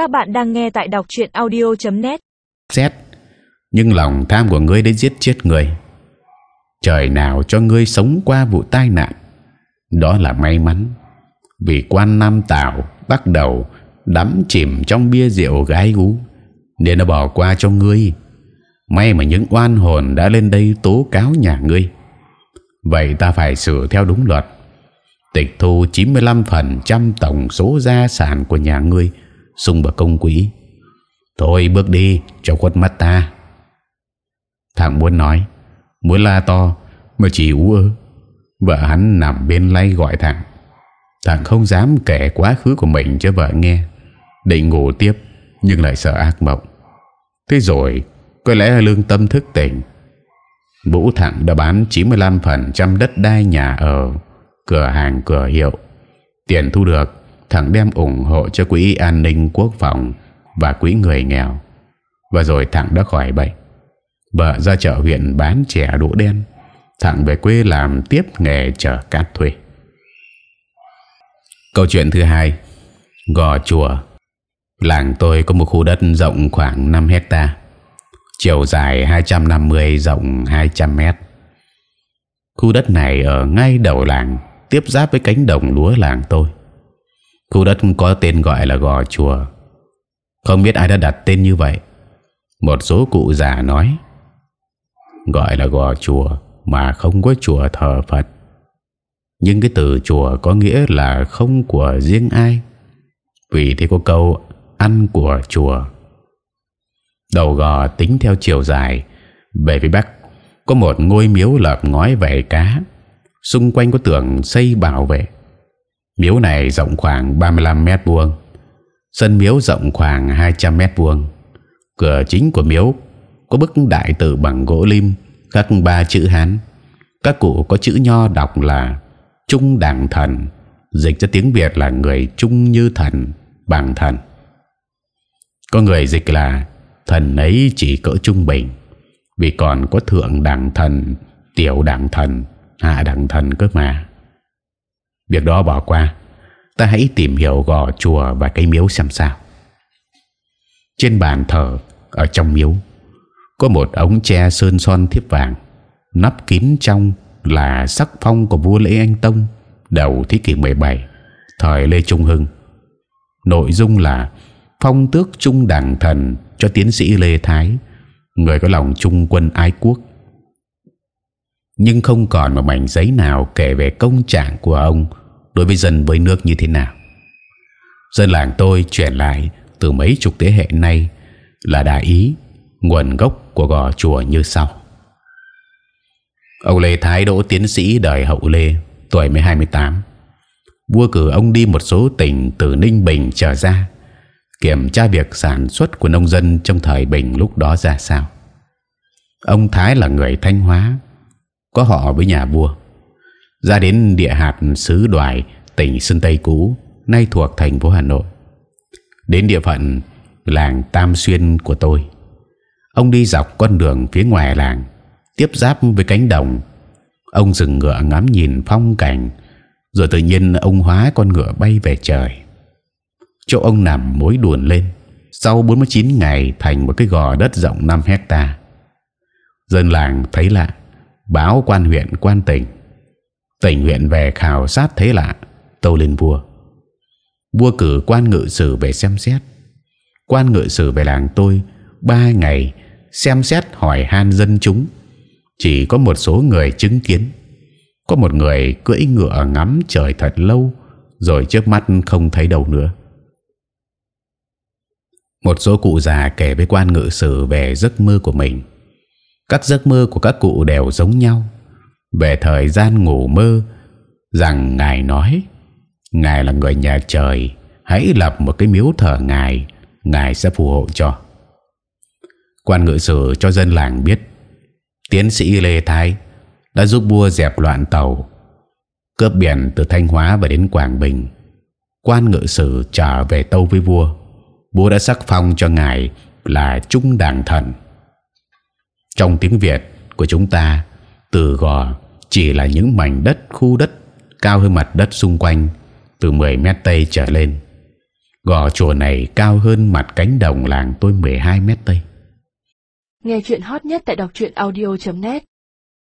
Các bạn đang nghe tại đọc truyện audio.net. xét. Nhưng lòng tham của ngươi đến giết chết người. Trời nào cho ngươi sống qua vụ tai nạn? Đó là may mắn. Vì quan nam tào bắt đầu đắm chìm trong bia rượu gái gú, nên nó bỏ qua cho ngươi. May mà những oan hồn đã lên đây tố cáo nhà ngươi. Vậy ta phải xử theo đúng luật. Tịch thu 95% tổng số gia sản của nhà ngươi sung và công quỹ. Thôi, bước đi, cho khuất mắt ta. Thằng muốn nói muốn la to, mà chỉ ú ớ. Vợ hắn nằm bên lay gọi thằng. Thằng không dám kể quá khứ của mình cho vợ nghe. Định ngủ tiếp, nhưng lại sợ ác mộng. Thế rồi, có lẽ lương tâm thức tỉnh. Vũ Thẳng đã bán 95% đất đai nhà ở, cửa hàng cửa hiệu. Tiền thu được thằng đem ủng hộ cho quỹ an ninh quốc phòng và quỹ người nghèo. Và rồi thằng đã khỏi bệnh. Vợ ra chợ huyện bán chè đũa đen. Thằng về quê làm tiếp nghề chở cát thuê. Câu chuyện thứ hai. Gò chùa. Làng tôi có một khu đất rộng khoảng 5 hecta. Chiều dài 250 rộng 200 mét. Khu đất này ở ngay đầu làng, tiếp giáp với cánh đồng lúa làng tôi khu đất có tên gọi là gò chùa. Không biết ai đã đặt tên như vậy. Một số cụ già nói, gọi là gò chùa mà không có chùa thờ Phật. Nhưng cái từ chùa có nghĩa là không của riêng ai. Vì thế có câu ăn của chùa. Đầu gò tính theo chiều dài. Về phía bắc có một ngôi miếu lợp ngói vảy cá. Xung quanh có tường xây bảo vệ miếu này rộng khoảng 35 mét vuông. Sân miếu rộng khoảng 200 mét vuông. Cửa chính của miếu có bức đại tự bằng gỗ lim, khắc ba chữ hán. Các cụ có chữ nho đọc là trung đẳng thần, dịch cho tiếng việt là người trung như thần, bằng thần. Có người dịch là thần ấy chỉ cỡ trung bình, vì còn có thượng đẳng thần, tiểu đẳng thần, hạ đẳng thần cơ mà việc đó bỏ qua. Ta hãy tìm hiểu gò chùa và cái miếu xem sao. Trên bàn thờ, ở trong miếu, có một ống tre sơn son thiếp vàng, nắp kín trong là sắc phong của vua Lê anh tông, đầu thế kỷ 17 thời lê trung hưng. Nội dung là phong tước trung đẳng thần cho tiến sĩ lê thái, người có lòng trung quân ái quốc nhưng không còn một mảnh giấy nào kể về công trạng của ông đối với dân với nước như thế nào. Dân làng tôi truyền lại từ mấy chục thế hệ nay là đại ý nguồn gốc của gò chùa như sau. Ông lê thái đỗ tiến sĩ đời hậu lê, tuổi mới 28 vua cử ông đi một số tỉnh từ ninh bình trở ra, kiểm tra việc sản xuất của nông dân trong thời bình lúc đó ra sao. Ông thái là người thanh hóa có họ với nhà vua. Ra đến địa hạt xứ đoài tỉnh sơn tây cũ nay thuộc thành phố hà nội. Đến địa phận làng tam xuyên của tôi, ông đi dọc con đường phía ngoài làng, tiếp giáp với cánh đồng. Ông dừng ngựa ngắm nhìn phong cảnh, rồi tự nhiên ông hóa con ngựa bay về trời. Chỗ ông nằm mối đuồn lên, sau 49 ngày thành một cái gò đất rộng 5 hecta. Dân làng thấy lạ báo quan huyện quan tỉnh. Tỉnh huyện về khảo sát thế lạ, tâu lên vua. Vua cử quan ngự sử về xem xét. Quan ngự sử về làng tôi, ba ngày, xem xét hỏi han dân chúng. Chỉ có một số người chứng kiến. Có một người cưỡi ngựa ngắm trời thật lâu, rồi trước mắt không thấy đâu nữa. Một số cụ già kể với quan ngự sử về giấc mơ của mình các giấc mơ của các cụ đều giống nhau. Về thời gian ngủ mơ, rằng ngài nói, ngài là người nhà trời, hãy lập một cái miếu thờ ngài ngài sẽ phù hộ cho. Quan ngự sử cho dân làng biết, tiến sĩ lê thái đã giúp vua dẹp loạn tàu, cướp biển từ thanh hóa và đến quảng bình. Quan ngự sử trở về tâu với vua. Vua đã sắc phong cho ngài là trung đảng thần trong tiếng việt của chúng ta, từ gò chỉ là những mảnh đất, khu đất cao hơn mặt đất xung quanh, từ 10 mét tây trở lên Gò chùa này cao hơn mặt cánh đồng làng tôi 12 mét tây. Nghe chuyện hot nhất tại đọc truyện audio.net